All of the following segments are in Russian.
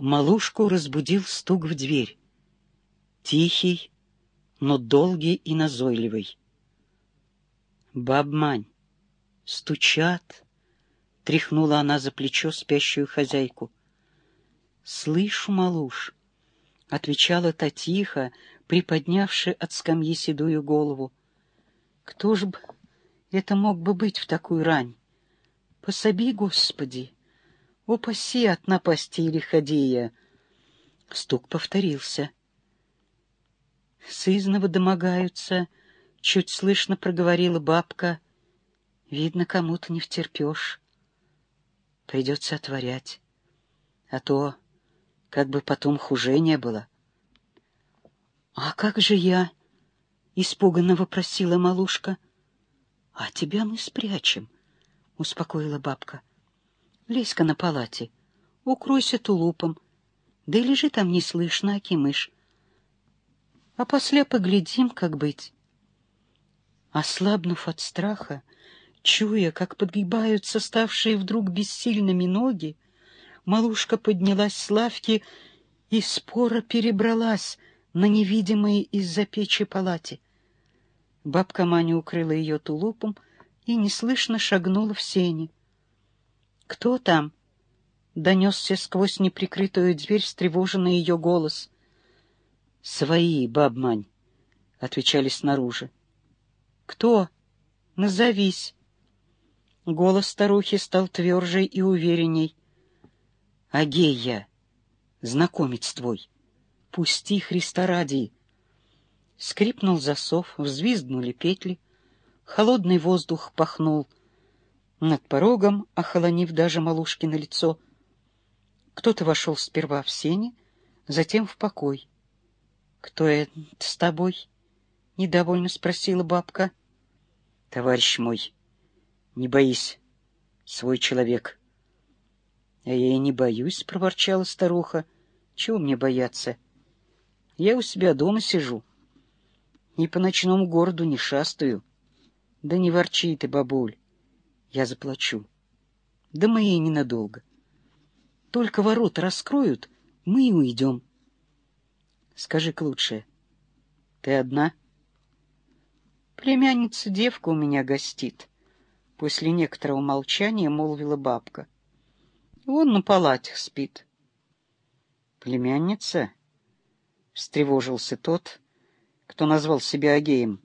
Малушку разбудил стук в дверь. Тихий, но долгий и назойливый. «Бабмань, стучат!» — тряхнула она за плечо спящую хозяйку. «Слышу, малуш!» — отвечала та тихо, приподнявши от скамьи седую голову. «Кто ж б это мог бы быть в такую рань? Пособи, Господи!» Упаси от напасти или ходия. Стук повторился. Сызнова домогаются, чуть слышно проговорила бабка. Видно, кому-то не втерпешь. Придется отворять. А то, как бы потом хуже не было. — А как же я? — испуганно вопросила малушка. — А тебя мы спрячем, — успокоила бабка. — Лезь-ка на палате, укройся тулупом, да и лежи там неслышно, Акимыш. А после поглядим, как быть. Ослабнув от страха, чуя, как подгибаются ставшие вдруг бессильными ноги, малушка поднялась с лавки и споро перебралась на невидимые из-за печи палате. Бабка Маня укрыла ее тулупом и неслышно шагнула в сени. «Кто там?» — донесся сквозь неприкрытую дверь встревоженный ее голос. «Свои, бабмань», — отвечали снаружи. «Кто? Назовись». Голос старухи стал тверже и уверенней. «Агея, знакомец твой, пусти Христа ради». Скрипнул засов, взвизгнули петли, холодный воздух пахнул — над порогом, охолонив даже малушки на лицо. Кто-то вошел сперва в сени, затем в покой. — Кто это с тобой? — недовольно спросила бабка. — Товарищ мой, не боись, свой человек. — А я и не боюсь, — проворчала старуха. — Чего мне бояться? Я у себя дома сижу. И по ночному городу не шастаю. Да не ворчи ты, бабуль. Я заплачу. Да мы и ненадолго. Только ворота раскроют, мы и уйдем. Скажи-ка лучше, ты одна? Племянница девка у меня гостит. После некоторого молчания молвила бабка. Вон на палатях спит. Племянница? Встревожился тот, кто назвал себя Агеем.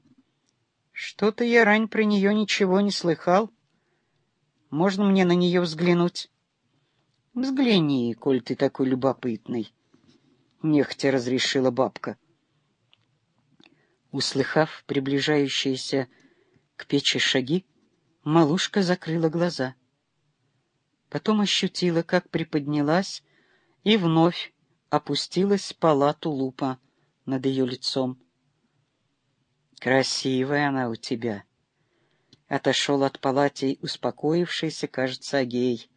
Что-то я рань про нее ничего не слыхал. Можно мне на нее взглянуть? — Взгляни, коль ты такой любопытный, — нехотя разрешила бабка. Услыхав приближающиеся к печи шаги, малушка закрыла глаза. Потом ощутила, как приподнялась и вновь опустилась палату лупа над ее лицом. «Красивая она у тебя!» Отошел от палати успокоившийся, кажется, Агей.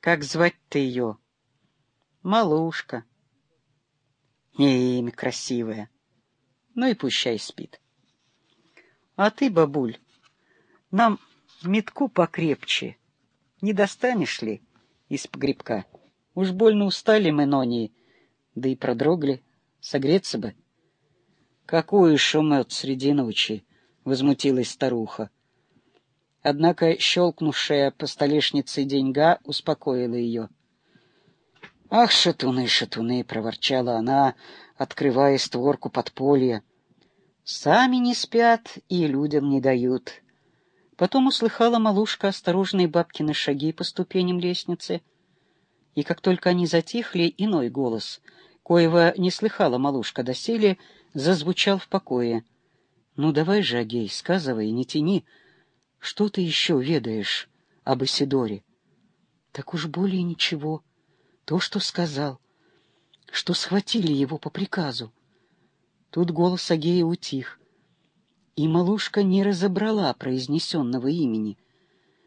Как звать-то ее? Малушка. Не имя красивое. Ну и пущай спит. А ты, бабуль, нам метку покрепче. Не достанешь ли из погребка? Уж больно устали мы, Нони, да и продрогли. Согреться бы. Какую шумет среди ночи? — возмутилась старуха. Однако щелкнувшая по столешнице деньга успокоила ее. «Ах, шатуны, шатуны!» — проворчала она, открывая створку подполья. «Сами не спят и людям не дают». Потом услыхала малушка осторожные бабкины шаги по ступеням лестницы. И как только они затихли, иной голос, коего не слыхала малушка доселе, зазвучал в покое. «Ну давай же, Агей, сказывай, не тяни!» Что ты еще ведаешь об Исидоре? Так уж более ничего. То, что сказал, что схватили его по приказу. Тут голос Агея утих, и малушка не разобрала произнесенного имени.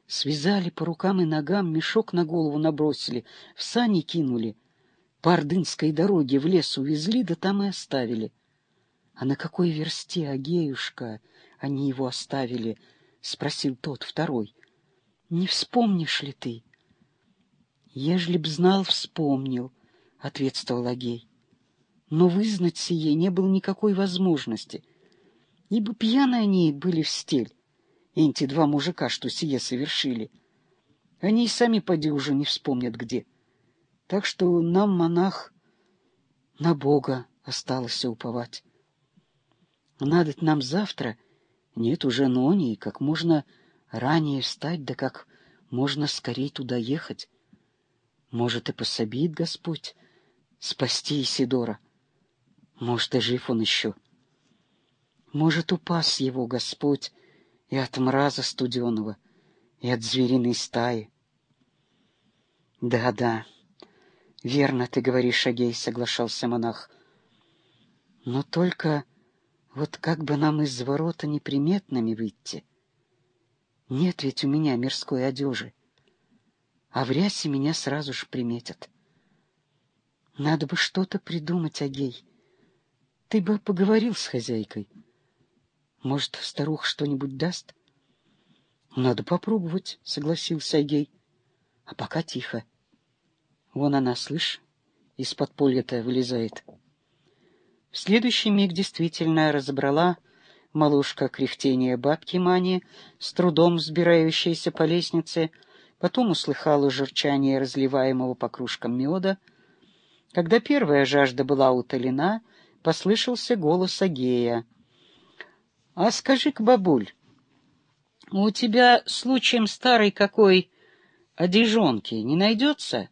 Связали по рукам и ногам, мешок на голову набросили, в сани кинули. По Ордынской дороге в лес увезли, да там и оставили. А на какой версте, Агеюшка, они его оставили —— спросил тот второй. — Не вспомнишь ли ты? — Ежели б знал, вспомнил, — ответствовал Агей. Но вызнать сие не было никакой возможности, ибо пьяны они были в стель, эти два мужика, что сие совершили. Они и сами поди уже не вспомнят где. Так что нам, монах, на Бога осталось уповать. Надо нам завтра, нет уже нони, как можно ранее встать, да как можно скорей туда ехать. Может, и пособит Господь спасти Исидора. Может, и жив он еще. Может, упас его Господь и от мраза студеного, и от звериной стаи. Да-да, верно ты говоришь, Агей, соглашался монах. Но только вот как бы нам из ворота неприметными выйти? Нет ведь у меня мирской одежи. А в рясе меня сразу же приметят. Надо бы что-то придумать, Агей. Ты бы поговорил с хозяйкой. Может, старуха что-нибудь даст? Надо попробовать, согласился Агей. А пока тихо. Вон она, слышь, из под подполья-то вылезает. В следующий миг действительно разобрала малушка кряхтение бабки Мани, с трудом взбирающейся по лестнице, потом услыхала журчание разливаемого по кружкам меда. Когда первая жажда была утолена, послышался голос Агея. — А скажи-ка, бабуль, у тебя случаем старый какой одежонки не найдется?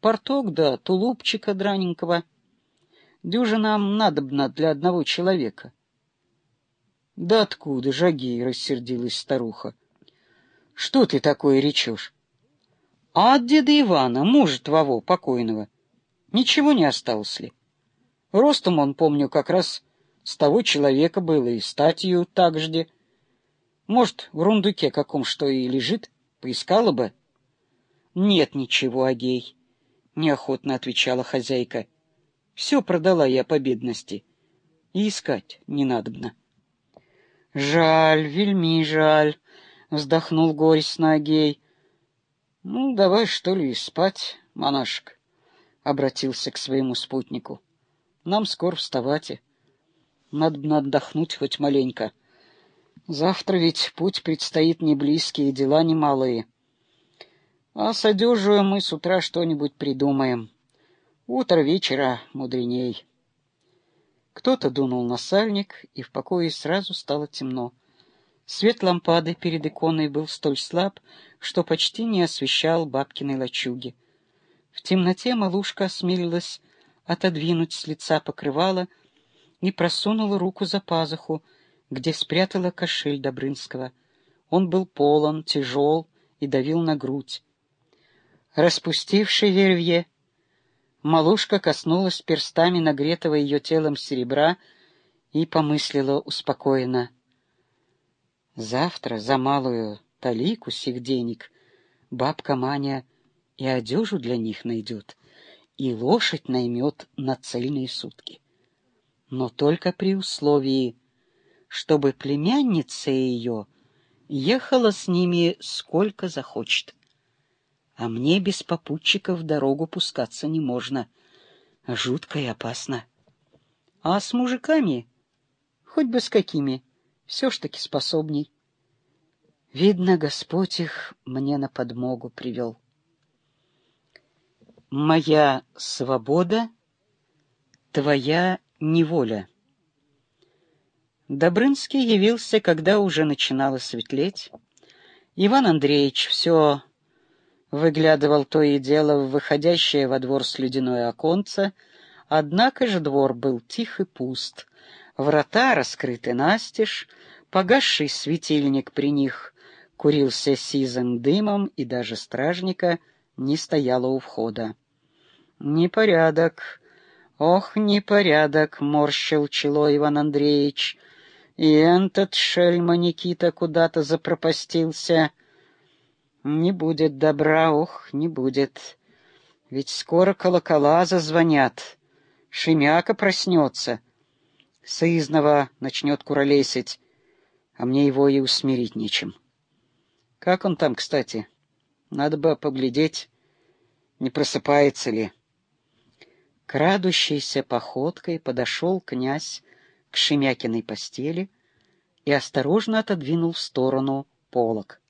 Порток да тулупчика драненького — Дюжа нам надобна для одного человека. — Да откуда, Жаги? — рассердилась старуха. — Что ты такое речешь? — А от деда Ивана, мужа твоего покойного, ничего не осталось ли? Ростом он, помню, как раз с того человека был и статью так же. Может, в рундуке каком что и лежит, поискала бы? — Нет ничего, Агей, — неохотно отвечала хозяйка. Все продала я по бедности. И искать не надобно. — Жаль, вельми жаль, — вздохнул горестно Агей. — Ну, давай, что ли, спать, монашек, — обратился к своему спутнику. — Нам скоро вставать. Надо бы отдохнуть хоть маленько. Завтра ведь путь предстоит не близкий, дела немалые. А с одежью мы с утра что-нибудь придумаем. Утро вечера мудреней. Кто-то дунул на сальник, и в покое сразу стало темно. Свет лампады перед иконой был столь слаб, что почти не освещал бабкиной лачуги. В темноте малушка осмелилась отодвинуть с лица покрывало и просунула руку за пазуху, где спрятала кошель Добрынского. Он был полон, тяжел и давил на грудь. Распустивший вервье, Малушка коснулась перстами нагретого ее телом серебра и помыслила успокоенно. Завтра за малую талику сих денег бабка Маня и одежу для них найдет, и лошадь наймет на цельные сутки. Но только при условии, чтобы племянница ее ехала с ними сколько захочет а мне без попутчиков в дорогу пускаться не можно. Жутко и опасно. А с мужиками, хоть бы с какими, все ж таки способней. Видно, Господь их мне на подмогу привел. Моя свобода, твоя неволя. Добрынский явился, когда уже начинало светлеть. Иван Андреевич все выглядывал то и дело в выходящее во двор слюдяное оконце, однако же двор был тих и пуст. Врата раскрыты настежь, погасший светильник при них курился сизым дымом, и даже стражника не стояло у входа. «Непорядок! Ох, непорядок!» — морщил чело Иван Андреевич. «И этот шельма Никита куда-то запропастился». Не будет добра, ох, не будет. Ведь скоро колокола зазвонят, Шемяка проснется, сызнова начнет куролесить, а мне его и усмирить нечем. Как он там, кстати? Надо бы поглядеть, не просыпается ли. Крадущейся походкой подошел князь к Шемякиной постели и осторожно отодвинул в сторону полок.